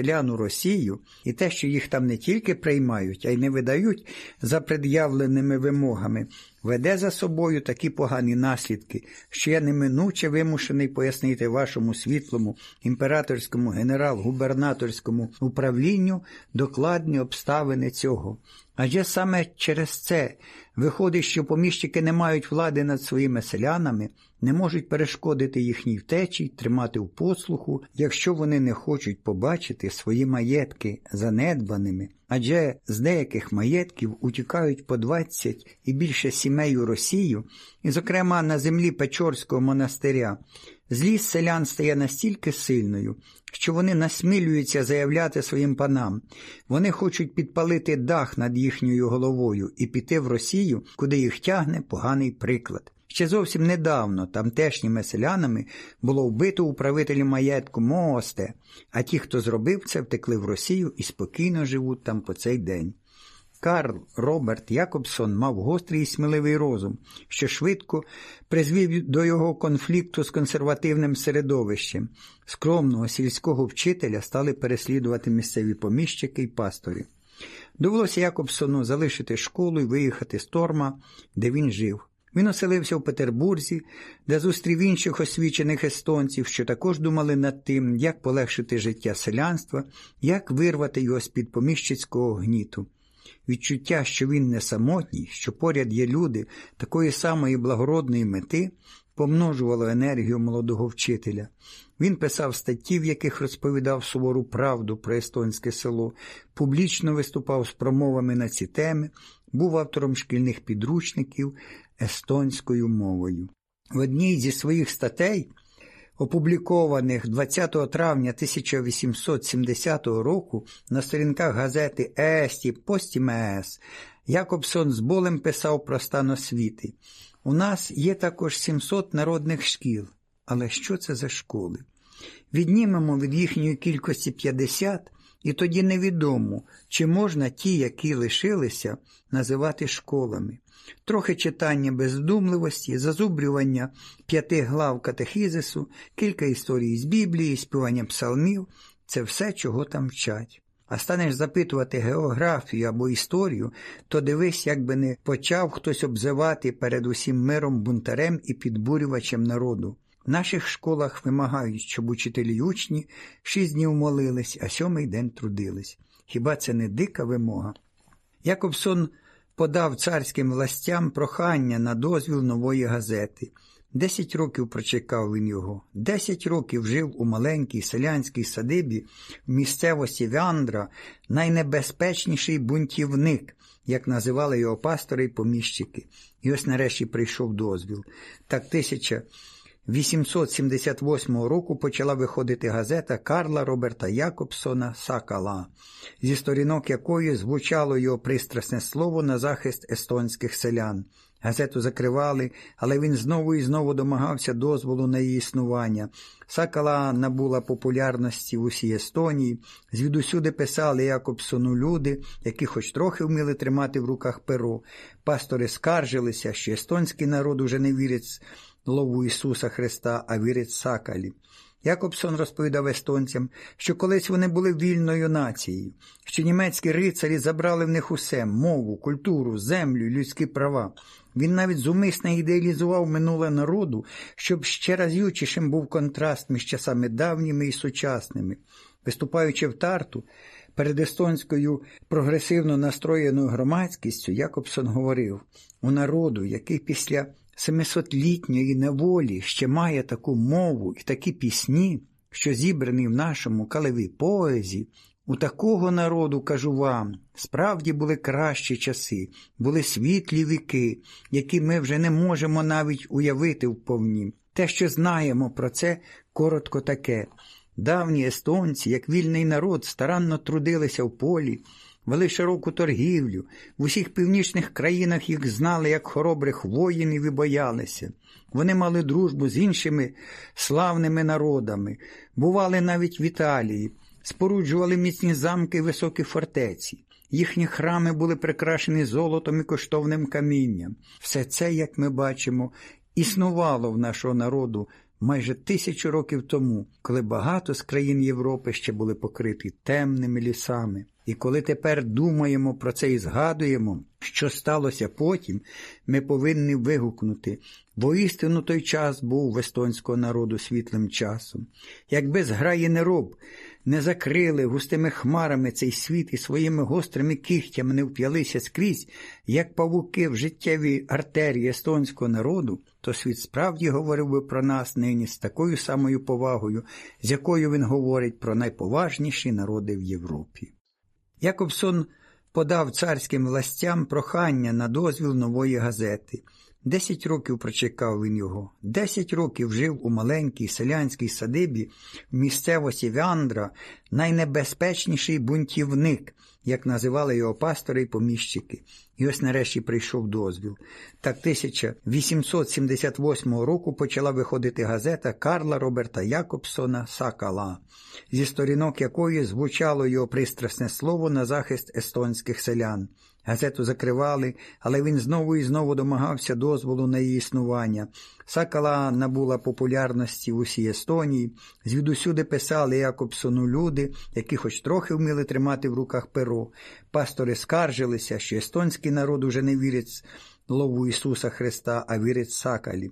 селян у Росію і те, що їх там не тільки приймають, а й не видають за пред'явленими вимогами, веде за собою такі погані наслідки, що я неминуче вимушений пояснити вашому світлому імператорському генерал-губернаторському управлінню докладні обставини цього. Адже саме через це виходить, що поміщики не мають влади над своїми селянами, не можуть перешкодити їхній втечі, тримати в послуху, якщо вони не хочуть побачити свої маєтки занедбаними, адже з деяких маєтків утікають по 20 і більше сімей у Росію, і, зокрема, на землі Печорського монастиря. Злість селян стає настільки сильною, що вони насмілюються заявляти своїм панам. Вони хочуть підпалити дах над їхньою головою і піти в Росію, куди їх тягне поганий приклад. Ще зовсім недавно тамтешніми селянами було вбито управителі маєтку Моосте, а ті, хто зробив це, втекли в Росію і спокійно живуть там по цей день. Карл Роберт Якобсон мав гострий і сміливий розум, що швидко призвів до його конфлікту з консервативним середовищем. Скромного сільського вчителя стали переслідувати місцеві поміщики й пастори. Довелося Якобсону залишити школу і виїхати з Торма, де він жив. Він оселився в Петербурзі, де зустрів інших освічених естонців, що також думали над тим, як полегшити життя селянства, як вирвати його з-під поміщицького гніту. Відчуття, що він не самотній, що поряд є люди такої самої благородної мети, помножувало енергію молодого вчителя. Він писав статті, в яких розповідав сувору правду про естонське село, публічно виступав з промовами на ці теми, був автором шкільних підручників естонською мовою. В одній зі своїх статей, опублікованих 20 травня 1870 року на сторінках газети Есті Постімес, Якобсон з болем писав про стан освіти. У нас є також 700 народних шкіл. Але що це за школи? Віднімемо від їхньої кількості 50, і тоді невідомо, чи можна ті, які лишилися, називати школами. Трохи читання бездумливості, зазубрювання п'яти глав катехізису, кілька історій з Біблії, співання псалмів це все, чого там вчать. А станеш запитувати географію або історію, то дивись, як би не почав хтось обзивати перед усім миром бунтарем і підбурювачем народу. В наших школах вимагають, щоб учителі й учні шість днів молились, а сьомий день трудились. Хіба це не дика вимога? Якобсон подав царським властям прохання на дозвіл нової газети. Десять років прочекав він його, десять років жив у маленькій селянській садибі в місцевості Вяндра, найнебезпечніший бунтівник, як називали його пастори й поміщики. І ось нарешті прийшов дозвіл. Так 1878 року почала виходити газета Карла Роберта Якобсона Сакала, зі сторінок якої звучало його пристрасне слово на захист естонських селян. Газету закривали, але він знову і знову домагався дозволу на її існування. Сакала набула популярності в усій Естонії. Звідусюди писали Якобсону люди, які хоч трохи вміли тримати в руках перо. Пастори скаржилися, що естонський народ уже не вірить лову Ісуса Христа, а вірить Сакалі. Якобсон розповідав естонцям, що колись вони були вільною нацією, що німецькі рицарі забрали в них усе мову, культуру, землю, людські права. Він навіть зумисно ідеалізував минуле народу, щоб ще разючішим був контраст між часами давніми і сучасними. Виступаючи в тарту, перед естонською прогресивно настроєною громадськістю, Якобсон говорив у народу, який після семисотлітньої неволі ще має таку мову і такі пісні, що зібрані в нашому калеві поезі, у такого народу, кажу вам, справді були кращі часи, були світлі віки, які ми вже не можемо навіть уявити вповні. Те, що знаємо про це, коротко таке. Давні естонці, як вільний народ, старанно трудилися в полі, вели широку торгівлю, в усіх північних країнах їх знали як хоробрих воїнів і боялися. Вони мали дружбу з іншими славними народами, бували навіть в Італії, споруджували міцні замки і високі фортеці. Їхні храми були прикрашені золотом і коштовним камінням. Все це, як ми бачимо, існувало в нашого народу майже тисячу років тому, коли багато з країн Європи ще були покриті темними лісами. І коли тепер думаємо про це і згадуємо, що сталося потім, ми повинні вигукнути, бо істину той час був в естонського народу світлим часом. Якби зграї не роб, не закрили густими хмарами цей світ і своїми гострими кігтями не вп'ялися скрізь, як павуки в життєвій артерії естонського народу, то світ справді говорив би про нас нині з такою самою повагою, з якою він говорить про найповажніші народи в Європі. Якобсон подав царським властям прохання на дозвіл нової газети. Десять років прочекав він його, десять років жив у маленькій селянській садибі в місцевості Вяндра, найнебезпечніший бунтівник, як називали його пастори і поміщики. І ось нарешті прийшов дозвіл. Так 1878 року почала виходити газета Карла Роберта Якобсона Сакала, зі сторінок якої звучало його пристрасне слово на захист естонських селян. Газету закривали, але він знову і знову домагався дозволу на її існування. Сакала набула популярності в усій Естонії. Звідусюди писали Якобсону люди, які хоч трохи вміли тримати в руках перо. Пастори скаржилися, що естонський народ уже не вірить лову Ісуса Христа, а вірить Сакалі.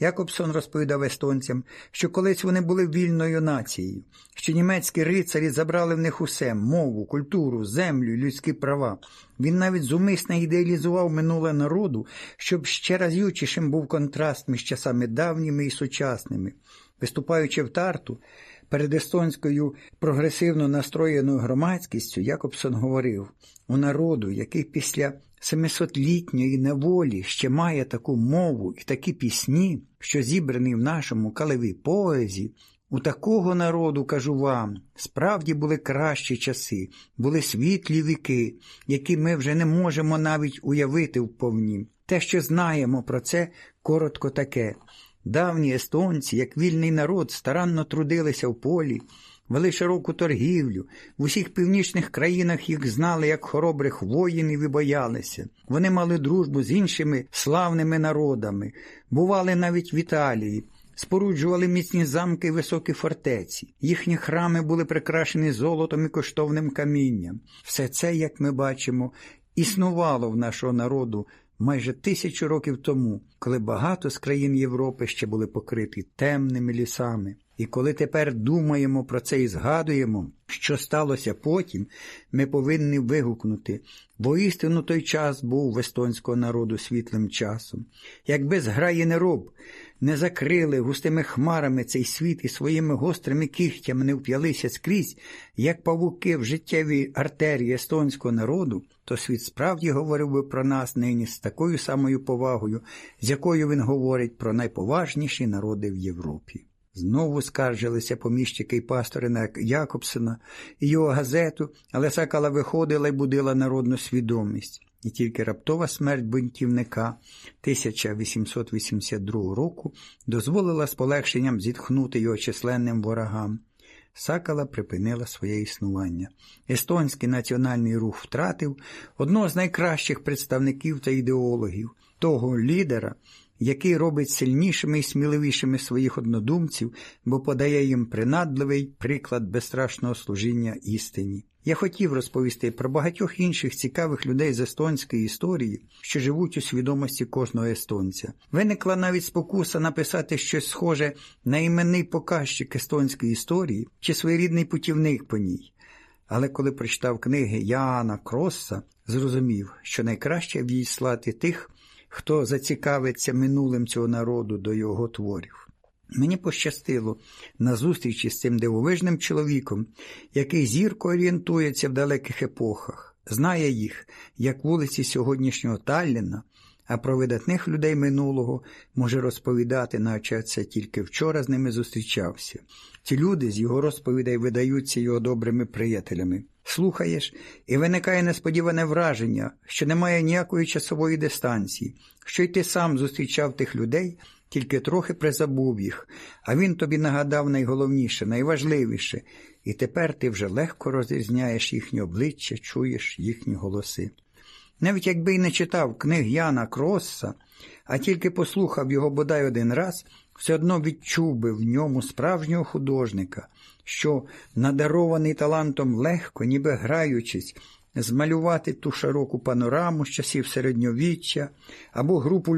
Якобсон розповідав естонцям, що колись вони були вільною нацією, що німецькі рицарі забрали в них усе мову, культуру, землю, людські права. Він навіть зумисно ідеалізував минуле народу, щоб ще разючішим був контраст між часами давніми і сучасними. Виступаючи в тарту, перед естонською прогресивно настроєною громадськістю, Якобсон говорив у народу, який після семисотлітньої неволі ще має таку мову і такі пісні, що зібрані в нашому калеві поезі, у такого народу, кажу вам, справді були кращі часи, були світлі віки, які ми вже не можемо навіть уявити вповні. Те, що знаємо про це, коротко таке. Давні естонці, як вільний народ, старанно трудилися в полі, вели широку торгівлю. В усіх північних країнах їх знали як хоробрих воїнів і боялися. Вони мали дружбу з іншими славними народами, бували навіть в Італії. Споруджували міцні замки і високі фортеці. Їхні храми були прикрашені золотом і коштовним камінням. Все це, як ми бачимо, існувало в нашого народу майже тисячу років тому, коли багато з країн Європи ще були покриті темними лісами. І коли тепер думаємо про це і згадуємо, що сталося потім, ми повинні вигукнути, бо істину той час був в естонського народу світлим часом. Якби зграї не роб, не закрили густими хмарами цей світ і своїми гострими кігтями не вп'ялися скрізь, як павуки в життєвій артерії естонського народу, то світ справді говорив би про нас нині з такою самою повагою, з якою він говорить про найповажніші народи в Європі. Знову скаржилися поміщики й пастори на Якобсена і його газету, але сакала виходила й будила народну свідомість. І тільки раптова смерть бунтівника 1882 року дозволила з полегшенням зітхнути його численним ворогам. Сакала припинила своє існування. Естонський національний рух втратив одного з найкращих представників та ідеологів, того лідера, який робить сильнішими і сміливішими своїх однодумців, бо подає їм принадливий приклад безстрашного служіння істині. Я хотів розповісти про багатьох інших цікавих людей з естонської історії, що живуть у свідомості кожного естонця. Виникла навіть спокуса написати щось схоже на іменний показчик естонської історії чи своєрідний путівник по ній. Але коли прочитав книги Яна Кросса, зрозумів, що найкраще війслати тих, хто зацікавиться минулим цього народу до його творів. Мені пощастило на зустрічі з цим дивовижним чоловіком, який зірко орієнтується в далеких епохах, знає їх, як вулиці сьогоднішнього Талліна, а про видатних людей минулого може розповідати, наче це тільки вчора з ними зустрічався. Ці люди з його розповідей видаються його добрими приятелями. Слухаєш, і виникає несподіване враження, що немає ніякої часової дистанції, що й ти сам зустрічав тих людей тільки трохи призабув їх, а він тобі нагадав найголовніше, найважливіше, і тепер ти вже легко розрізняєш їхні обличчя, чуєш їхні голоси. Навіть якби й не читав книг Яна Кросса, а тільки послухав його бодай один раз, все одно відчув би в ньому справжнього художника, що, надарований талантом легко, ніби граючись, змалювати ту широку панораму з часів середньовіччя або групу